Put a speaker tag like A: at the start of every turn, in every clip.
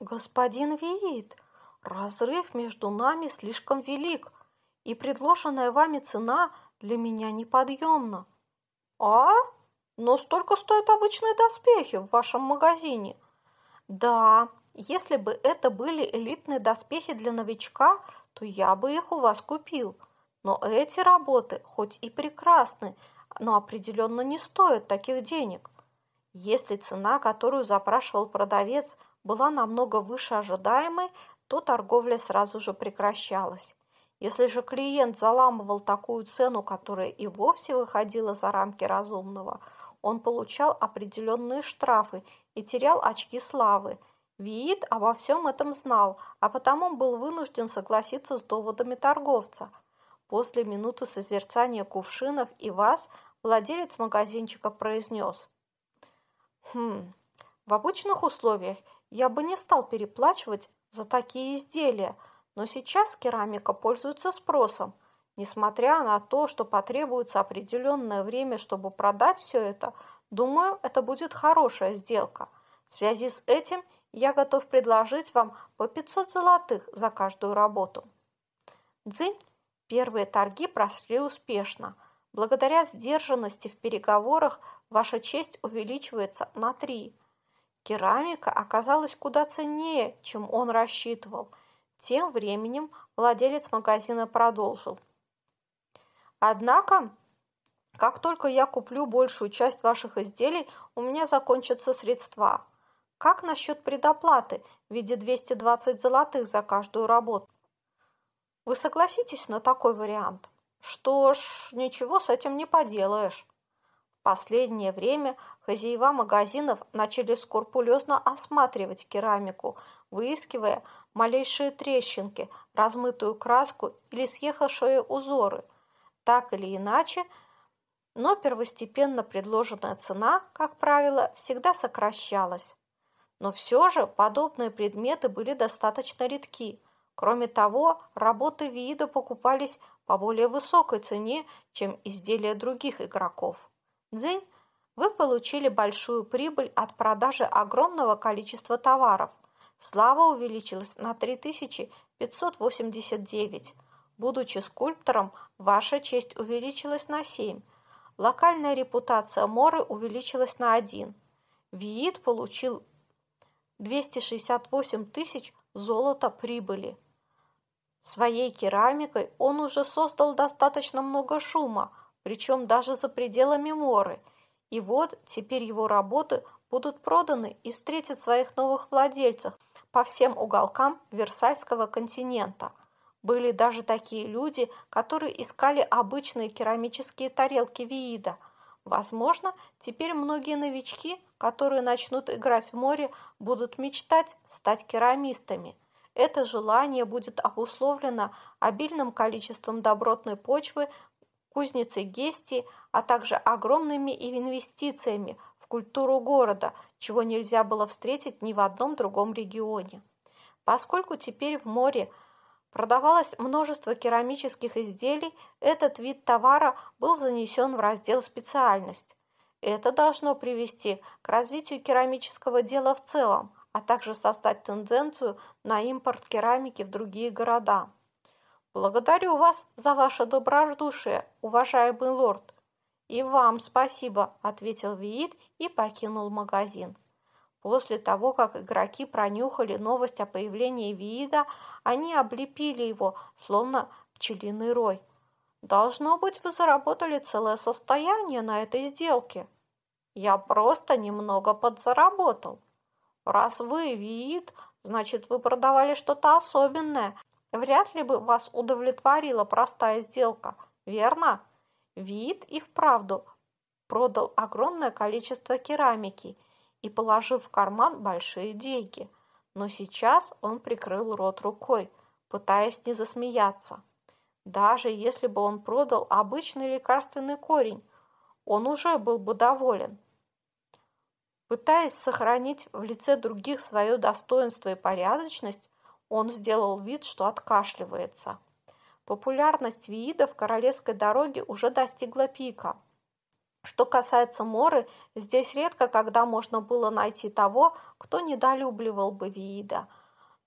A: Господин Виит, разрыв между нами слишком велик, и предложенная вами цена для меня неподъемна. А? Но столько стоят обычные доспехи в вашем магазине. Да, если бы это были элитные доспехи для новичка, то я бы их у вас купил. Но эти работы, хоть и прекрасны, но определенно не стоят таких денег. Если цена, которую запрашивал продавец, была намного выше ожидаемой, то торговля сразу же прекращалась. Если же клиент заламывал такую цену, которая и вовсе выходила за рамки разумного, он получал определенные штрафы и терял очки славы. Виит обо всем этом знал, а потому был вынужден согласиться с доводами торговца. После минуты созерцания кувшинов и вас владелец магазинчика произнес. «Хм, в обычных условиях я бы не стал переплачивать за такие изделия, но сейчас керамика пользуется спросом. Несмотря на то, что потребуется определенное время, чтобы продать все это, думаю, это будет хорошая сделка. В связи с этим я готов предложить вам по 500 золотых за каждую работу. Дзынь, первые торги прошли успешно. Благодаря сдержанности в переговорах ваша честь увеличивается на три. Керамика оказалась куда ценнее, чем он рассчитывал. Тем временем владелец магазина продолжил. Однако, как только я куплю большую часть ваших изделий, у меня закончатся средства. Как насчет предоплаты в виде 220 золотых за каждую работу? Вы согласитесь на такой вариант? Что ж, ничего с этим не поделаешь. Последнее время хозяева магазинов начали скрупулезно осматривать керамику, выискивая малейшие трещинки, размытую краску или съехавшие узоры. Так или иначе, но первостепенно предложенная цена, как правило, всегда сокращалась. Но все же подобные предметы были достаточно редки. Кроме того, работы вида покупались по более высокой цене, чем изделия других игроков. Дзинь, вы получили большую прибыль от продажи огромного количества товаров. Слава увеличилась на 3589. Будучи скульптором, ваша честь увеличилась на 7. Локальная репутация Моры увеличилась на 1. Виит получил 268 тысяч золота прибыли. Своей керамикой он уже создал достаточно много шума, причем даже за пределами Моры. И вот теперь его работы будут проданы и встретят своих новых владельцев по всем уголкам Версальского континента. Были даже такие люди, которые искали обычные керамические тарелки Виида. Возможно, теперь многие новички, которые начнут играть в море, будут мечтать стать керамистами. Это желание будет обусловлено обильным количеством добротной почвы кузницей Гести, а также огромными инвестициями в культуру города, чего нельзя было встретить ни в одном другом регионе. Поскольку теперь в море продавалось множество керамических изделий, этот вид товара был занесен в раздел «Специальность». Это должно привести к развитию керамического дела в целом, а также создать тенденцию на импорт керамики в другие города. Благодарю вас за ваше добродушие, уважаемый лорд. И вам спасибо, ответил Виит и покинул магазин. После того, как игроки пронюхали новость о появлении Виида, они облепили его, словно пчелиный рой. Должно быть, вы заработали целое состояние на этой сделке. Я просто немного подзаработал. Раз вы Виит, значит, вы продавали что-то особенное, Вряд ли бы вас удовлетворила простая сделка, верно? Вид и вправду продал огромное количество керамики и положил в карман большие деньги. Но сейчас он прикрыл рот рукой, пытаясь не засмеяться. Даже если бы он продал обычный лекарственный корень, он уже был бы доволен. Пытаясь сохранить в лице других свое достоинство и порядочность, он сделал вид, что откашливается. Популярность Виида в королевской дороге уже достигла пика. Что касается Моры, здесь редко когда можно было найти того, кто недолюбливал бы Виида.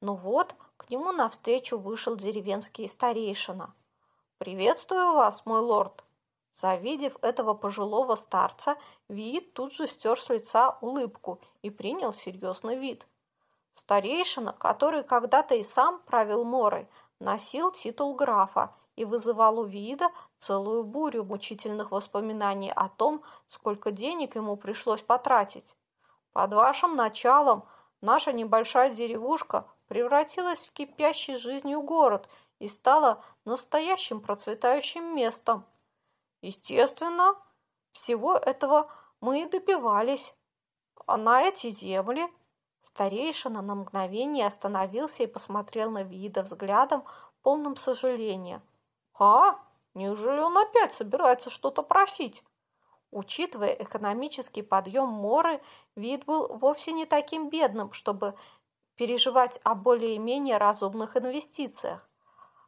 A: Но вот к нему навстречу вышел деревенский старейшина. «Приветствую вас, мой лорд!» Завидев этого пожилого старца, Виит тут же стер с лица улыбку и принял серьезный вид. Старейшина, который когда-то и сам правил Морой, носил титул графа и вызывал у Виида целую бурю мучительных воспоминаний о том, сколько денег ему пришлось потратить. Под вашим началом наша небольшая деревушка превратилась в кипящий жизнью город и стала настоящим процветающим местом. Естественно, всего этого мы и добивались. А на эти земли старейшина на мгновение остановился и посмотрел на Вида взглядом, полным сожаления. «А? Неужели он опять собирается что-то просить?» Учитывая экономический подъем Моры, вид был вовсе не таким бедным, чтобы переживать о более-менее разумных инвестициях.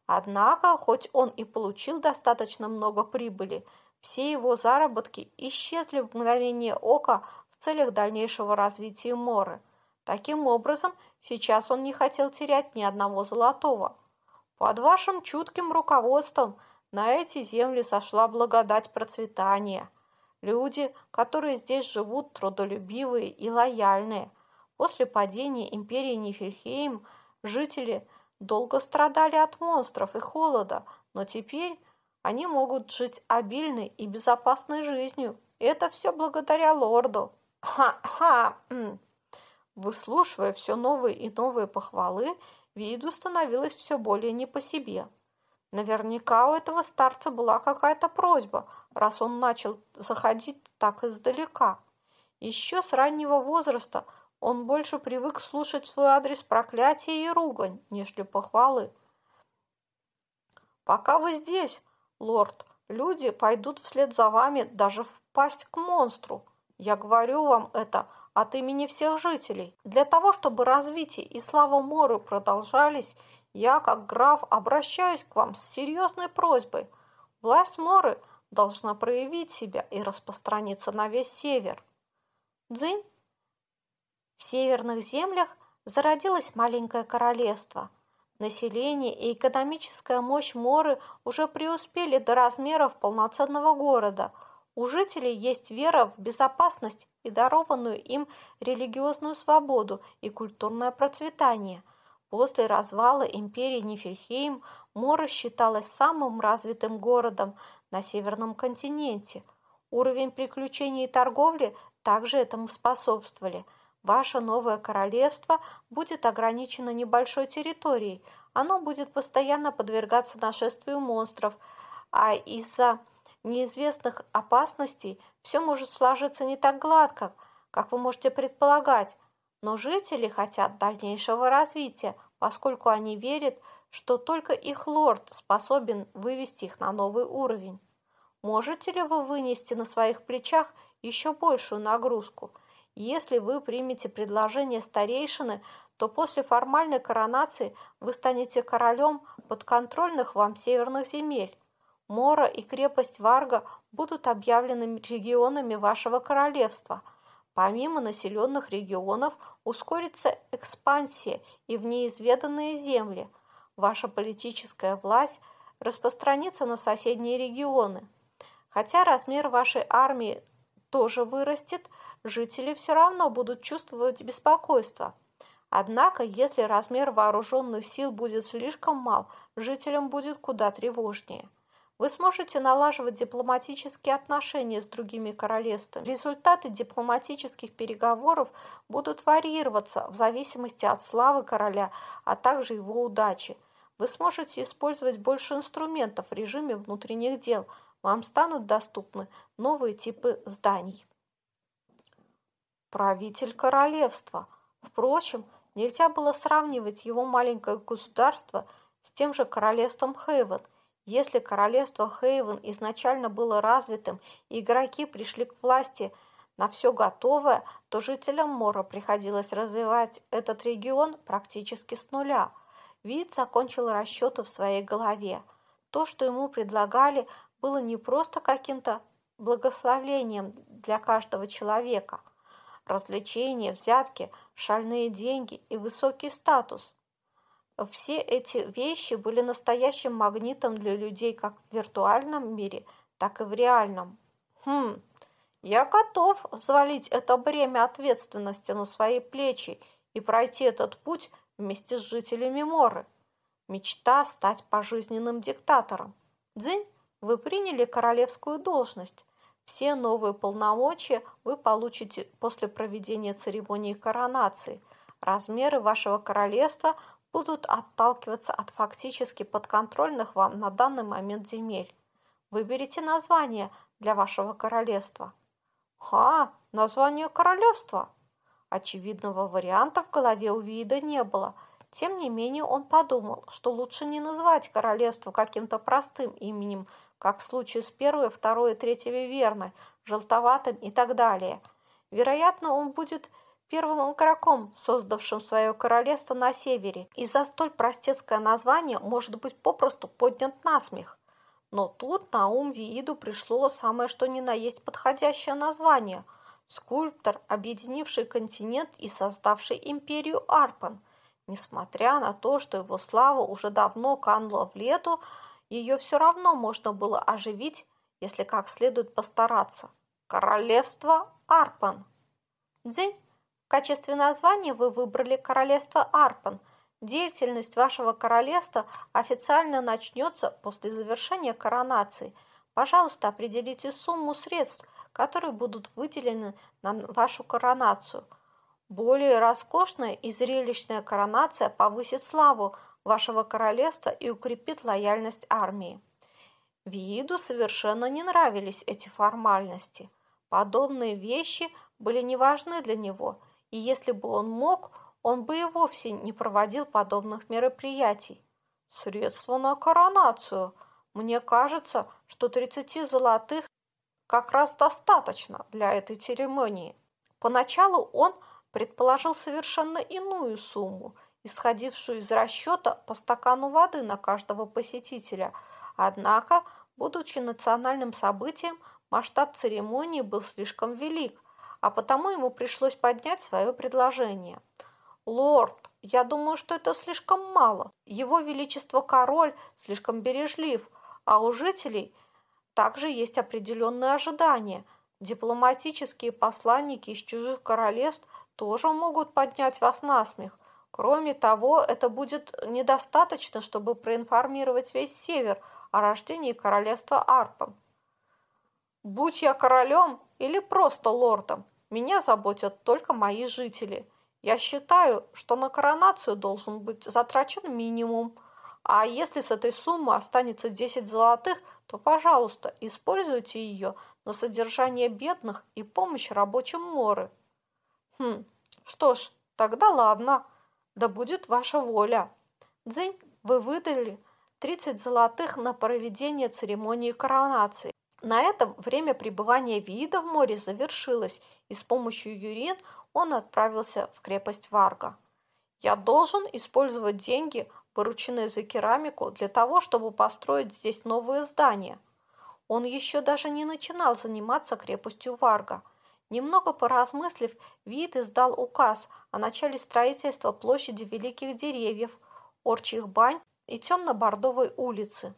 A: Однако, хоть он и получил достаточно много прибыли, все его заработки исчезли в мгновение ока в целях дальнейшего развития Моры. Таким образом, сейчас он не хотел терять ни одного золотого. Под вашим чутким руководством на эти земли сошла благодать процветания. Люди, которые здесь живут, трудолюбивые и лояльные. После падения империи Нифельхейм жители – долго страдали от монстров и холода, но теперь они могут жить обильной и безопасной жизнью. Это все благодаря лорду. Ха-ха! Выслушивая все новые и новые похвалы, виду становилось все более не по себе. Наверняка у этого старца была какая-то просьба, раз он начал заходить так издалека. Еще с раннего возраста он больше привык слушать свой адрес проклятия и ругань, нежели похвалы. Пока вы здесь, лорд, люди пойдут вслед за вами даже впасть к монстру. Я говорю вам это от имени всех жителей. Для того, чтобы развитие и слава Моры продолжались, я, как граф, обращаюсь к вам с серьезной просьбой. Власть Моры должна проявить себя и распространиться на весь север. Дзынь в северных землях зародилось маленькое королевство. Население и экономическая мощь Моры уже преуспели до размеров полноценного города. У жителей есть вера в безопасность и дарованную им религиозную свободу и культурное процветание. После развала империи Нифельхейм Мора считалась самым развитым городом на северном континенте. Уровень приключений и торговли также этому способствовали – Ваше новое королевство будет ограничено небольшой территорией. Оно будет постоянно подвергаться нашествию монстров, а из-за неизвестных опасностей все может сложиться не так гладко, как вы можете предполагать. Но жители хотят дальнейшего развития, поскольку они верят, что только их лорд способен вывести их на новый уровень. Можете ли вы вынести на своих плечах еще большую нагрузку – если вы примете предложение старейшины, то после формальной коронации вы станете королем подконтрольных вам северных земель. Мора и крепость Варга будут объявлены регионами вашего королевства. Помимо населенных регионов ускорится экспансия и в неизведанные земли. Ваша политическая власть распространится на соседние регионы. Хотя размер вашей армии тоже вырастет, жители все равно будут чувствовать беспокойство. Однако, если размер вооруженных сил будет слишком мал, жителям будет куда тревожнее. Вы сможете налаживать дипломатические отношения с другими королевствами. Результаты дипломатических переговоров будут варьироваться в зависимости от славы короля, а также его удачи. Вы сможете использовать больше инструментов в режиме внутренних дел. Вам станут доступны новые типы зданий правитель королевства. Впрочем, нельзя было сравнивать его маленькое государство с тем же королевством Хейвен. Если королевство Хейвен изначально было развитым и игроки пришли к власти на все готовое, то жителям Мора приходилось развивать этот регион практически с нуля. Вид закончил расчеты в своей голове. То, что ему предлагали, было не просто каким-то благословением для каждого человека. Развлечения, взятки, шальные деньги и высокий статус. Все эти вещи были настоящим магнитом для людей как в виртуальном мире, так и в реальном. Хм, я готов взвалить это бремя ответственности на свои плечи и пройти этот путь вместе с жителями Моры. Мечта стать пожизненным диктатором. Дзынь, вы приняли королевскую должность. Все новые полномочия вы получите после проведения церемонии коронации. Размеры вашего королевства будут отталкиваться от фактически подконтрольных вам на данный момент земель. Выберите название для вашего королевства. Ха, название королевства. Очевидного варианта в голове у Вида не было. Тем не менее, он подумал, что лучше не называть королевство каким-то простым именем, как в случае с первой, второй и третьей Виверной, желтоватым и так далее. Вероятно, он будет первым игроком, создавшим свое королевство на севере, и за столь простецкое название может быть попросту поднят насмех. Но тут на ум Вииду пришло самое что ни на есть подходящее название – скульптор, объединивший континент и создавший империю Арпан. Несмотря на то, что его слава уже давно канула в лету, ее все равно можно было оживить, если как следует постараться. Королевство Арпан. Дзень, в качестве названия вы выбрали королевство Арпан – Деятельность вашего королевства официально начнется после завершения коронации. Пожалуйста, определите сумму средств, которые будут выделены на вашу коронацию. Более роскошная и зрелищная коронация повысит славу вашего королевства и укрепит лояльность армии. Вииду совершенно не нравились эти формальности. Подобные вещи были не важны для него, и если бы он мог, он бы и вовсе не проводил подобных мероприятий. Средства на коронацию. Мне кажется, что 30 золотых как раз достаточно для этой церемонии. Поначалу он предположил совершенно иную сумму, исходившую из расчета по стакану воды на каждого посетителя. Однако, будучи национальным событием, масштаб церемонии был слишком велик, а потому ему пришлось поднять свое предложение – «Лорд, я думаю, что это слишком мало. Его Величество Король слишком бережлив, а у жителей также есть определенные ожидания. Дипломатические посланники из чужих королевств тоже могут поднять вас на смех. Кроме того, это будет недостаточно, чтобы проинформировать весь Север о рождении королевства Арпом. Будь я королем или просто лордом, меня заботят только мои жители». Я считаю, что на коронацию должен быть затрачен минимум. А если с этой суммы останется 10 золотых, то, пожалуйста, используйте ее на содержание бедных и помощь рабочим моры. Хм, что ж, тогда ладно, да будет ваша воля. Дзынь, вы выдали 30 золотых на проведение церемонии коронации. На этом время пребывания вида в море завершилось, и с помощью Юрин он отправился в крепость Варга. Я должен использовать деньги, вырученные за керамику, для того, чтобы построить здесь новые здания. Он еще даже не начинал заниматься крепостью Варга. Немного поразмыслив, Вид издал указ о начале строительства площади Великих Деревьев, Орчих бань и Темно-Бордовой улицы.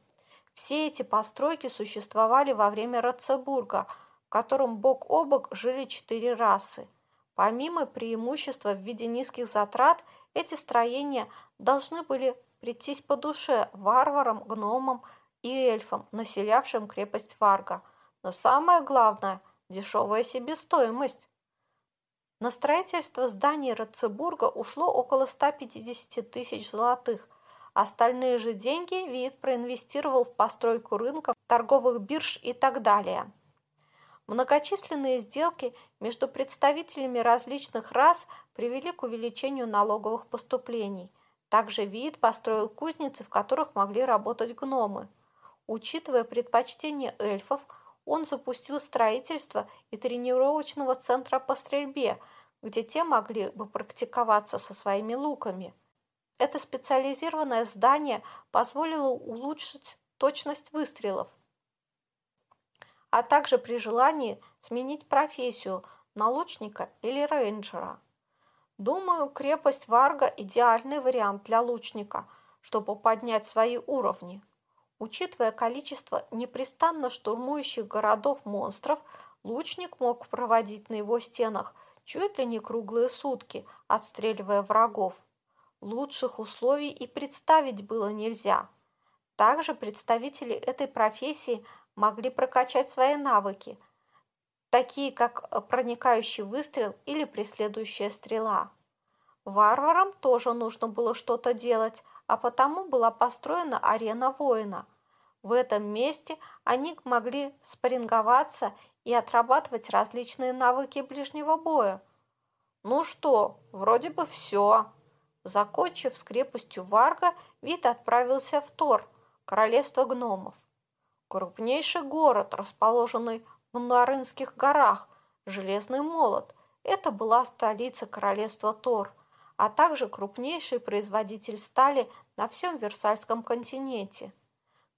A: Все эти постройки существовали во время Рацебурга, в котором бок о бок жили четыре расы – Помимо преимущества в виде низких затрат, эти строения должны были прийтись по душе варварам, гномам и эльфам, населявшим крепость Варга. Но самое главное – дешевая себестоимость. На строительство зданий Рацебурга ушло около 150 тысяч золотых. Остальные же деньги Вид проинвестировал в постройку рынков, торговых бирж и так далее. Многочисленные сделки между представителями различных рас привели к увеличению налоговых поступлений. Также Вид построил кузницы, в которых могли работать гномы. Учитывая предпочтение эльфов, он запустил строительство и тренировочного центра по стрельбе, где те могли бы практиковаться со своими луками. Это специализированное здание позволило улучшить точность выстрелов. а также при желании сменить профессию на лучника или рейнджера. Думаю, крепость Варга – идеальный вариант для лучника, чтобы поднять свои уровни. Учитывая количество непрестанно штурмующих городов монстров, лучник мог проводить на его стенах чуть ли не круглые сутки, отстреливая врагов. Лучших условий и представить было нельзя. Также представители этой профессии могли прокачать свои навыки, такие как проникающий выстрел или преследующая стрела. Варварам тоже нужно было что-то делать, а потому была построена арена воина. В этом месте они могли спарринговаться и отрабатывать различные навыки ближнего боя. Ну что, вроде бы все. Закончив с крепостью Варга, Вит отправился в Тор, королевство гномов. Крупнейший город, расположенный в Нарынских горах, Железный молот. Это была столица королевства Тор, а также крупнейший производитель стали на всем Версальском континенте.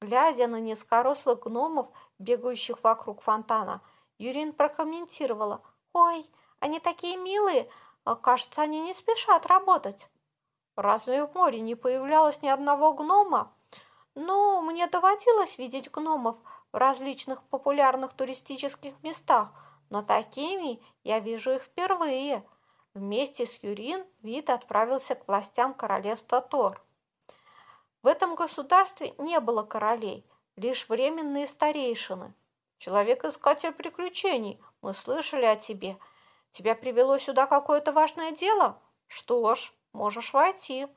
A: Глядя на низкорослых гномов, бегающих вокруг фонтана, Юрин прокомментировала. «Ой, они такие милые, а, кажется, они не спешат работать». Разве в море не появлялось ни одного гнома? Ну, мне доводилось видеть гномов в различных популярных туристических местах, но такими я вижу их впервые. Вместе с Юрин Вит отправился к властям королевства Тор. В этом государстве не было королей, лишь временные старейшины. Человек-искатель приключений, мы слышали о тебе. Тебя привело сюда какое-то важное дело? Что ж, Можешь войти.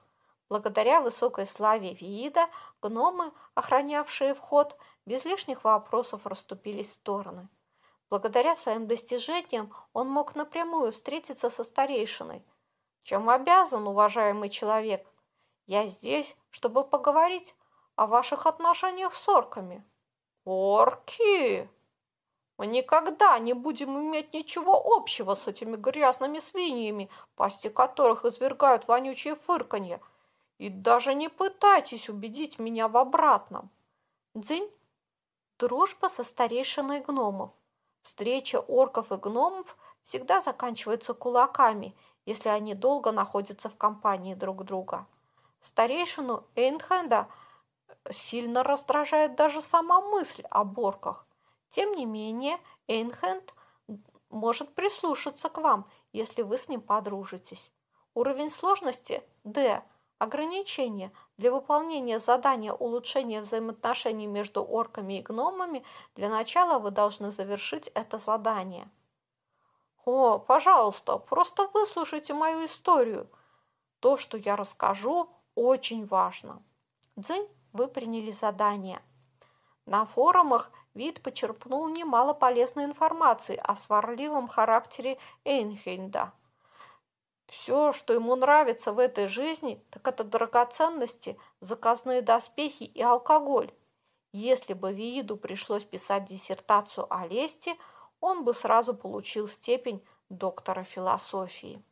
A: Благодаря высокой славе Виида гномы, охранявшие вход, без лишних вопросов расступились в стороны. Благодаря своим достижениям он мог напрямую встретиться со старейшиной. Чем обязан, уважаемый человек? Я здесь, чтобы поговорить о ваших отношениях с орками. Орки! Мы никогда не будем иметь ничего общего с этими грязными свиньями, пасти которых извергают вонючие фырканье. И даже не пытайтесь убедить меня в обратном. Дзынь – дружба со старейшиной гномов. Встреча орков и гномов всегда заканчивается кулаками, если они долго находятся в компании друг друга. Старейшину Эйнхенда сильно раздражает даже сама мысль о борках. Тем не менее, Эйнхенд может прислушаться к вам, если вы с ним подружитесь. Уровень сложности – D. Ограничение. Для выполнения задания улучшения взаимоотношений между орками и гномами для начала вы должны завершить это задание. О, пожалуйста, просто выслушайте мою историю. То, что я расскажу, очень важно. Дзынь, вы приняли задание. На форумах Вид почерпнул немало полезной информации о сварливом характере Эйнхейнда. Все, что ему нравится в этой жизни, так это драгоценности, заказные доспехи и алкоголь. Если бы Вииду пришлось писать диссертацию о лести, он бы сразу получил степень доктора философии.